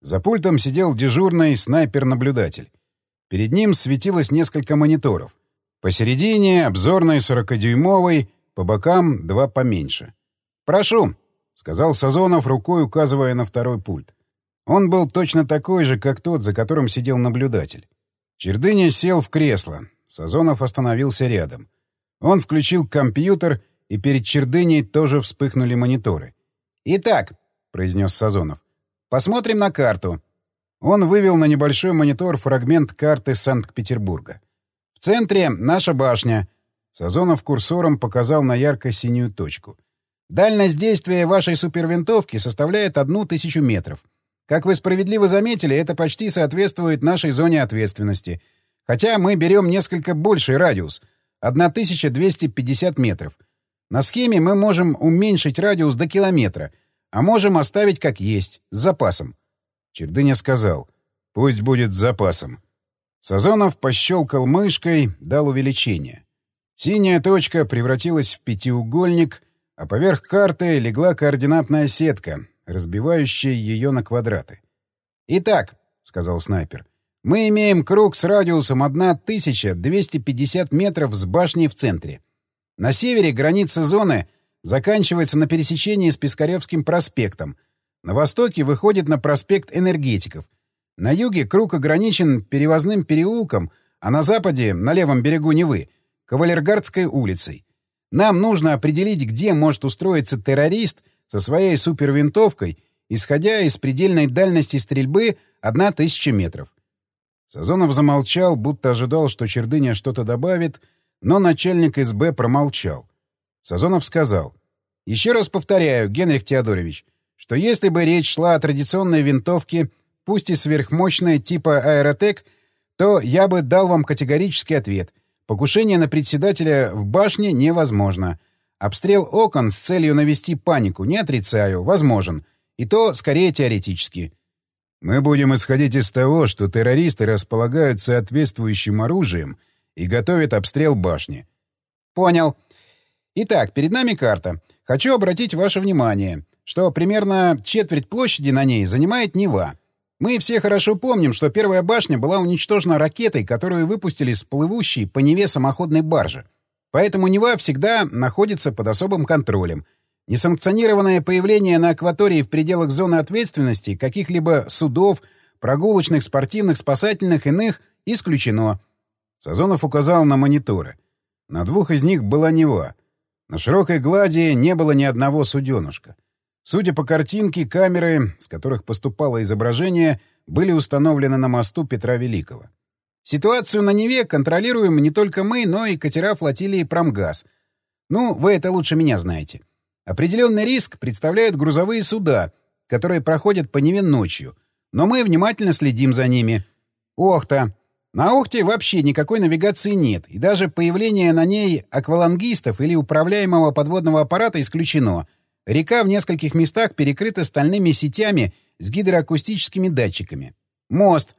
За пультом сидел дежурный снайпер-наблюдатель. Перед ним светилось несколько мониторов. Посередине — обзорный 40-дюймовый, по бокам — два поменьше. «Прошу», — сказал Сазонов, рукой указывая на второй пульт. Он был точно такой же, как тот, за которым сидел наблюдатель. Чердыня сел в кресло. Сазонов остановился рядом. Он включил компьютер — и перед чердыней тоже вспыхнули мониторы. «Итак», — произнес Сазонов, — «посмотрим на карту». Он вывел на небольшой монитор фрагмент карты Санкт-Петербурга. «В центре наша башня». Сазонов курсором показал на ярко-синюю точку. «Дальность действия вашей супервинтовки составляет одну тысячу метров. Как вы справедливо заметили, это почти соответствует нашей зоне ответственности. Хотя мы берем несколько больший радиус — 1250 метров. На схеме мы можем уменьшить радиус до километра, а можем оставить как есть, с запасом. Чердыня сказал, пусть будет с запасом. Сазонов пощелкал мышкой, дал увеличение. Синяя точка превратилась в пятиугольник, а поверх карты легла координатная сетка, разбивающая ее на квадраты. «Итак», — сказал снайпер, — «мы имеем круг с радиусом 1250 метров с башней в центре. На севере граница зоны заканчивается на пересечении с Пискаревским проспектом. На востоке выходит на проспект Энергетиков. На юге круг ограничен перевозным переулком, а на западе, на левом берегу Невы, Кавалергардской улицей. Нам нужно определить, где может устроиться террорист со своей супервинтовкой, исходя из предельной дальности стрельбы 1000 метров. Сазонов замолчал, будто ожидал, что Чердыня что-то добавит — но начальник СБ промолчал. Сазонов сказал. «Еще раз повторяю, Генрих Теодорович, что если бы речь шла о традиционной винтовке, пусть и сверхмощной типа «Аэротек», то я бы дал вам категорический ответ. Покушение на председателя в башне невозможно. Обстрел окон с целью навести панику не отрицаю, возможен. И то скорее теоретически. Мы будем исходить из того, что террористы располагают соответствующим оружием и готовит обстрел башни. Понял. Итак, перед нами карта. Хочу обратить ваше внимание, что примерно четверть площади на ней занимает Нева. Мы все хорошо помним, что первая башня была уничтожена ракетой, которую выпустили с плывущей по Неве самоходной баржи. Поэтому Нева всегда находится под особым контролем. Несанкционированное появление на акватории в пределах зоны ответственности каких-либо судов, прогулочных, спортивных, спасательных, иных исключено. Сазонов указал на мониторы. На двух из них была Нева. На широкой глади не было ни одного суденушка. Судя по картинке, камеры, с которых поступало изображение, были установлены на мосту Петра Великого. Ситуацию на Неве контролируем не только мы, но и катера флотилии «Промгаз». Ну, вы это лучше меня знаете. Определенный риск представляют грузовые суда, которые проходят по Неве ночью, но мы внимательно следим за ними. Охта, на Охте вообще никакой навигации нет, и даже появление на ней аквалангистов или управляемого подводного аппарата исключено. Река в нескольких местах перекрыта стальными сетями с гидроакустическими датчиками. Мост.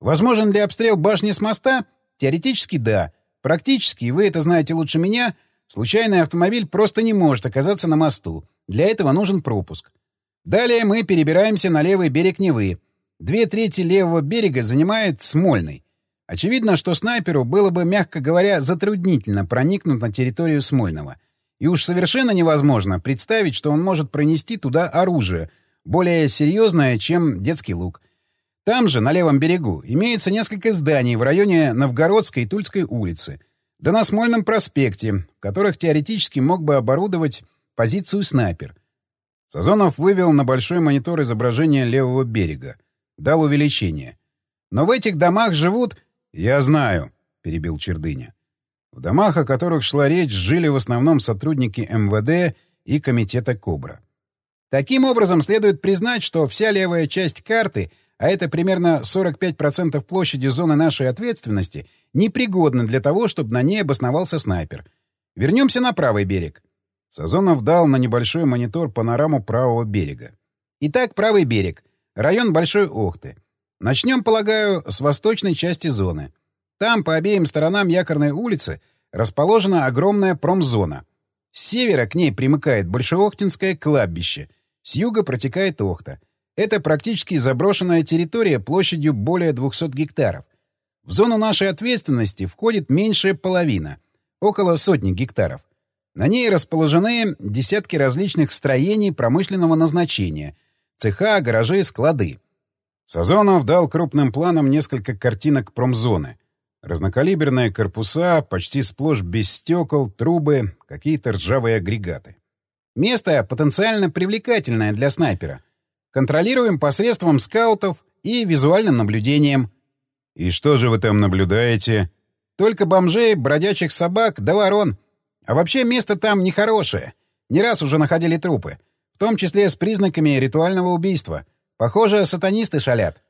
Возможен ли обстрел башни с моста? Теоретически да. Практически, вы это знаете лучше меня, случайный автомобиль просто не может оказаться на мосту. Для этого нужен пропуск. Далее мы перебираемся на левый берег Невы. Две трети левого берега занимает Смольный. Очевидно, что снайперу было бы, мягко говоря, затруднительно проникнуть на территорию Смольного. И уж совершенно невозможно представить, что он может пронести туда оружие, более серьезное, чем детский лук. Там же, на левом берегу, имеется несколько зданий в районе Новгородской и Тульской улицы, да на Смольном проспекте, в которых теоретически мог бы оборудовать позицию снайпер. Сазонов вывел на большой монитор изображение левого берега. Дал увеличение. Но в этих домах живут... «Я знаю», — перебил Чердыня. В домах, о которых шла речь, жили в основном сотрудники МВД и комитета «Кобра». Таким образом, следует признать, что вся левая часть карты, а это примерно 45% площади зоны нашей ответственности, непригодна для того, чтобы на ней обосновался снайпер. Вернемся на правый берег. Сазонов дал на небольшой монитор панораму правого берега. Итак, правый берег. Район Большой Охты. Начнем, полагаю, с восточной части зоны. Там, по обеим сторонам якорной улицы, расположена огромная промзона. С севера к ней примыкает Большеохтинское кладбище, с юга протекает Охта. Это практически заброшенная территория площадью более 200 гектаров. В зону нашей ответственности входит меньшая половина, около сотни гектаров. На ней расположены десятки различных строений промышленного назначения, цеха, гаражи, склады. Сазонов дал крупным планом несколько картинок промзоны — Разнокалиберные корпуса, почти сплошь без стекол, трубы, какие-то ржавые агрегаты. Место потенциально привлекательное для снайпера. Контролируем посредством скаутов и визуальным наблюдением. И что же вы там наблюдаете? Только бомжей, бродячих собак да ворон. А вообще место там нехорошее. Не раз уже находили трупы. В том числе с признаками ритуального убийства. Похоже, сатанисты шалят.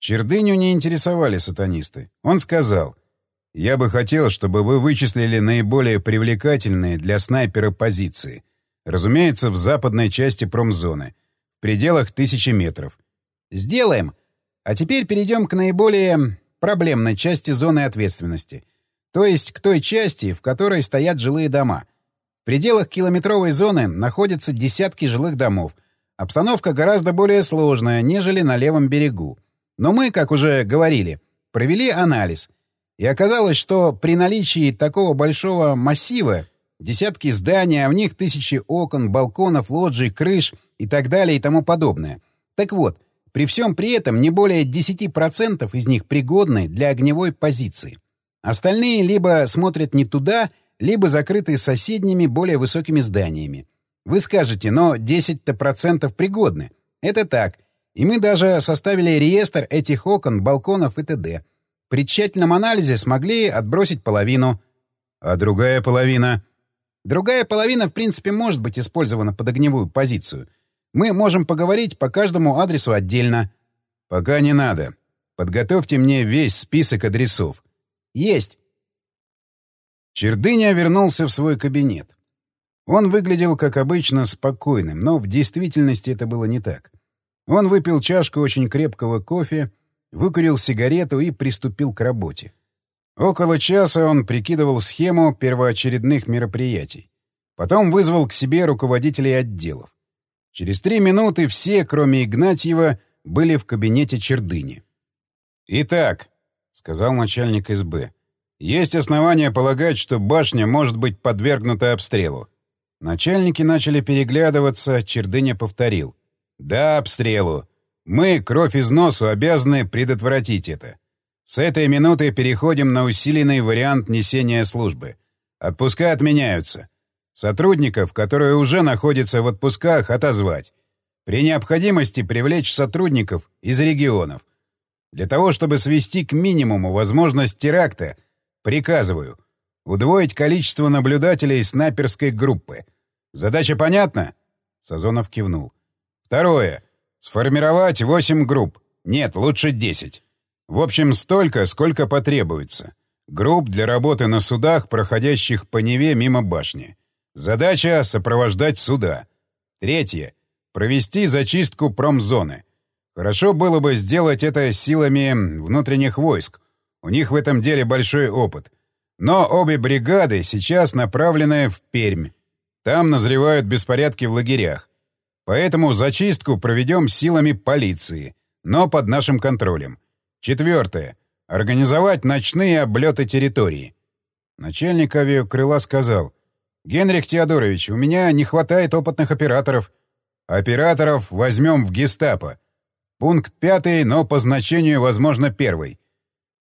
Чердыню не интересовали сатанисты. Он сказал, «Я бы хотел, чтобы вы вычислили наиболее привлекательные для снайпера позиции. Разумеется, в западной части промзоны. В пределах тысячи метров. Сделаем. А теперь перейдем к наиболее проблемной части зоны ответственности. То есть к той части, в которой стоят жилые дома. В пределах километровой зоны находятся десятки жилых домов. Обстановка гораздо более сложная, нежели на левом берегу. Но мы, как уже говорили, провели анализ. И оказалось, что при наличии такого большого массива, десятки зданий, а в них тысячи окон, балконов, лоджий, крыш и так далее и тому подобное. Так вот, при всем при этом не более 10% из них пригодны для огневой позиции. Остальные либо смотрят не туда, либо закрыты соседними более высокими зданиями. Вы скажете, но 10-то процентов пригодны. Это так — и мы даже составили реестр этих окон, балконов и т.д. При тщательном анализе смогли отбросить половину. А другая половина? Другая половина, в принципе, может быть использована под огневую позицию. Мы можем поговорить по каждому адресу отдельно. Пока не надо. Подготовьте мне весь список адресов. Есть. Чердыня вернулся в свой кабинет. Он выглядел, как обычно, спокойным, но в действительности это было не так. Он выпил чашку очень крепкого кофе, выкурил сигарету и приступил к работе. Около часа он прикидывал схему первоочередных мероприятий. Потом вызвал к себе руководителей отделов. Через три минуты все, кроме Игнатьева, были в кабинете Чердыни. «Итак», — сказал начальник СБ, — «есть основания полагать, что башня может быть подвергнута обстрелу». Начальники начали переглядываться, Чердыня повторил. Да, обстрелу. Мы, кровь из носу, обязаны предотвратить это. С этой минуты переходим на усиленный вариант несения службы. Отпуска отменяются. Сотрудников, которые уже находятся в отпусках, отозвать. При необходимости привлечь сотрудников из регионов. Для того, чтобы свести к минимуму возможность теракта, приказываю удвоить количество наблюдателей снайперской группы. Задача понятна? Сазонов кивнул. Второе. Сформировать восемь групп. Нет, лучше десять. В общем, столько, сколько потребуется. Групп для работы на судах, проходящих по Неве мимо башни. Задача — сопровождать суда. Третье. Провести зачистку промзоны. Хорошо было бы сделать это силами внутренних войск. У них в этом деле большой опыт. Но обе бригады сейчас направлены в Пермь. Там назревают беспорядки в лагерях. Поэтому зачистку проведем силами полиции, но под нашим контролем. Четвертое. Организовать ночные облеты территории. Начальник авиакрыла сказал. «Генрих Теодорович, у меня не хватает опытных операторов. Операторов возьмем в гестапо. Пункт пятый, но по значению, возможно, первый.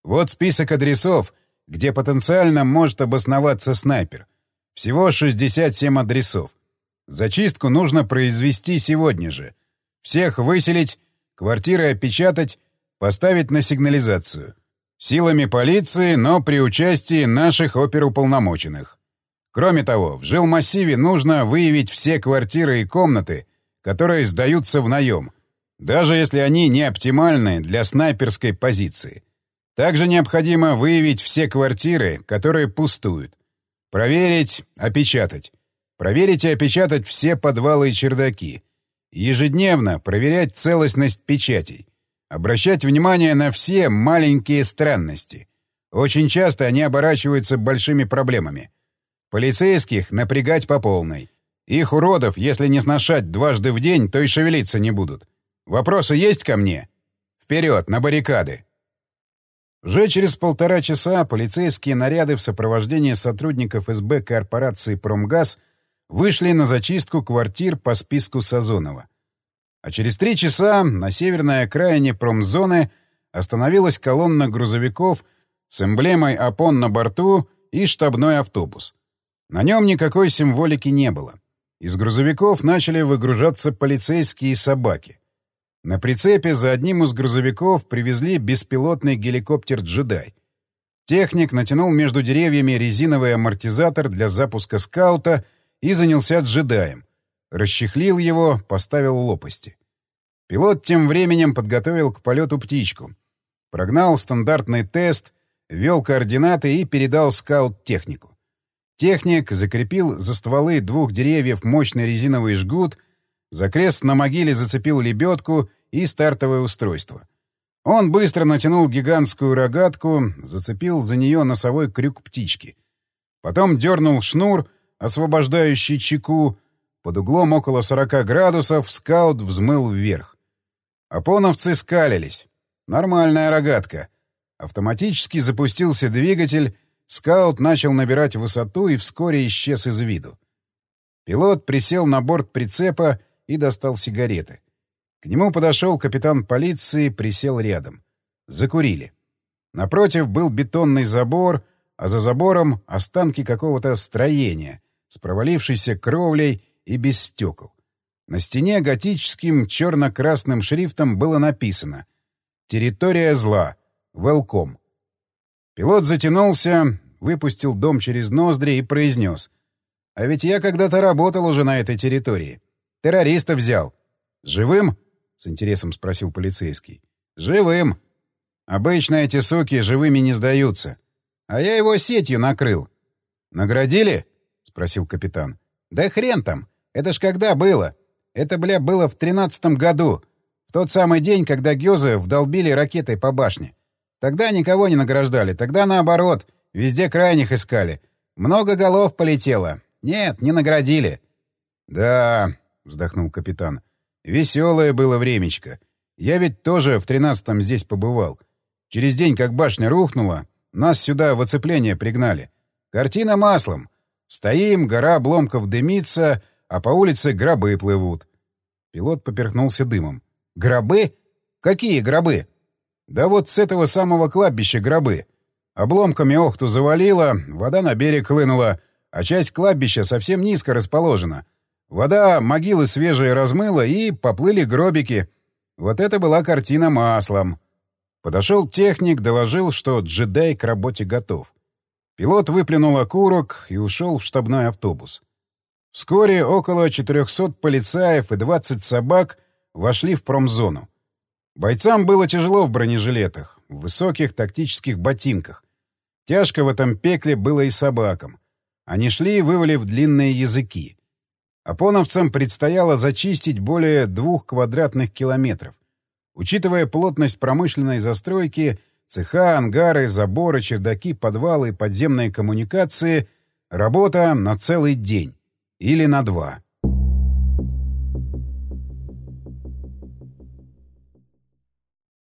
Вот список адресов, где потенциально может обосноваться снайпер. Всего 67 адресов. Зачистку нужно произвести сегодня же. Всех выселить, квартиры опечатать, поставить на сигнализацию. Силами полиции, но при участии наших оперуполномоченных. Кроме того, в жилмассиве нужно выявить все квартиры и комнаты, которые сдаются в наем, даже если они не оптимальны для снайперской позиции. Также необходимо выявить все квартиры, которые пустуют. Проверить, опечатать. Проверить и опечатать все подвалы и чердаки. Ежедневно проверять целостность печатей. Обращать внимание на все маленькие странности. Очень часто они оборачиваются большими проблемами. Полицейских напрягать по полной. Их уродов, если не сношать дважды в день, то и шевелиться не будут. Вопросы есть ко мне? Вперед, на баррикады! Уже через полтора часа полицейские наряды в сопровождении сотрудников СБ корпорации «Промгаз» вышли на зачистку квартир по списку Сазонова. А через три часа на северной окраине промзоны остановилась колонна грузовиков с эмблемой опон на борту и штабной автобус. На нем никакой символики не было. Из грузовиков начали выгружаться полицейские собаки. На прицепе за одним из грузовиков привезли беспилотный геликоптер «Джедай». Техник натянул между деревьями резиновый амортизатор для запуска скаута и занялся джедаем. Расчехлил его, поставил лопасти. Пилот тем временем подготовил к полету птичку. Прогнал стандартный тест, ввел координаты и передал скаут технику. Техник закрепил за стволы двух деревьев мощный резиновый жгут, за крест на могиле зацепил лебедку и стартовое устройство. Он быстро натянул гигантскую рогатку, зацепил за нее носовой крюк птички. Потом дернул шнур, освобождающий чеку. Под углом около 40 градусов скаут взмыл вверх. Апоновцы скалились. Нормальная рогатка. Автоматически запустился двигатель, скаут начал набирать высоту и вскоре исчез из виду. Пилот присел на борт прицепа и достал сигареты. К нему подошел капитан полиции, присел рядом. Закурили. Напротив был бетонный забор, а за забором — останки какого-то строения с провалившейся кровлей и без стекол. На стене готическим черно-красным шрифтом было написано «Территория зла. Велком». Пилот затянулся, выпустил дом через ноздри и произнес. «А ведь я когда-то работал уже на этой территории. Террориста взял. Живым?» — с интересом спросил полицейский. «Живым. Обычно эти суки живыми не сдаются. А я его сетью накрыл». «Наградили?» — спросил капитан. «Да хрен там. Это ж когда было? Это, бля, было в тринадцатом году. В тот самый день, когда Гёзы вдолбили ракетой по башне. Тогда никого не награждали. Тогда наоборот. Везде крайних искали. Много голов полетело. Нет, не наградили. — Да, — вздохнул капитан. — Веселое было времечко. Я ведь тоже в тринадцатом здесь побывал. Через день, как башня рухнула, нас сюда в оцепление пригнали. Картина маслом. Стоим, гора обломков дымится, а по улице гробы плывут. Пилот поперхнулся дымом. «Гробы? Какие гробы?» «Да вот с этого самого кладбища гробы. Обломками охту завалило, вода на берег хлынула, а часть кладбища совсем низко расположена. Вода могилы свежие размыла, и поплыли гробики. Вот это была картина маслом». Подошел техник, доложил, что джедай к работе готов. Пилот выплюнул окурок и ушел в штабной автобус. Вскоре около 400 полицаев и 20 собак вошли в промзону. Бойцам было тяжело в бронежилетах, в высоких тактических ботинках. Тяжко в этом пекле было и собакам. Они шли, вывалив длинные языки. Апоновцам предстояло зачистить более двух квадратных километров. Учитывая плотность промышленной застройки, цеха, ангары, заборы, чердаки, подвалы, подземные коммуникации — работа на целый день. Или на два.